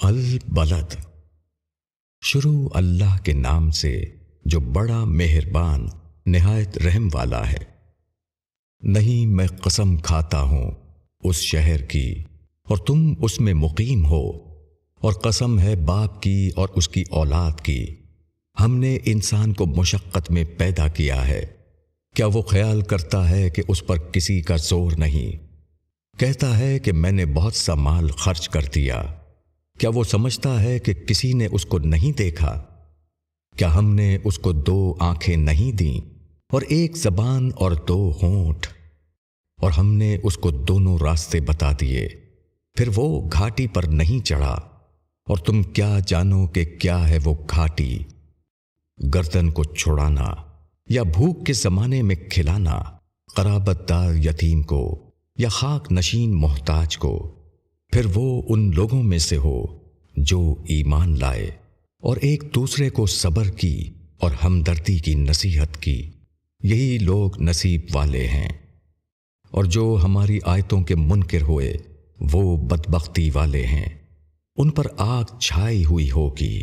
البلد۔ شروع اللہ کے نام سے جو بڑا مہربان، نہایت رحم والا ہے۔ نہیں میں قسم کھاتا ہوں اس شہر کی اور تم اس میں مقیم ہو اور قسم ہے باپ کی اور اس کی اولاد کی۔ ہم نے انسان کو مشقت میں پیدا کیا ہے۔ کیا وہ خیال کرتا ہے کہ اس پر کسی کا زور نہیں؟ کہتا ہے کہ میں نے بہت سا مال خرچ کر دیا۔ کیا وہ سمجھتا ہے کہ کسی نے اس کو نہیں دیکھا؟ کیا ہم نے اس کو دو آنکھیں نہیں دیں اور ایک زبان اور دو ہونٹ؟ اور ہم نے اس کو دونوں راستے بتا دیے، پھر وہ گھاٹی پر نہیں چڑھا۔ اور تم کیا جانو کہ کیا ہے وہ گھاٹی؟ گردن کو چھڑانا یا بھوک کے زمانے میں کھلانا، قرابت دار یتیم کو یا خاک نشین محتاج کو؟ پھر وہ ان لوگوں میں سے ہو جو ایمان لائے اور ایک دوسرے کو صبر کی اور ہمدردی کی نصیحت کی۔ یہی لوگ نصیب والے ہیں۔ اور جو ہماری آیتوں کے منکر ہوئے، وہ بدبختی والے ہیں۔ ان پر آگ چھائی ہوئی ہوگی۔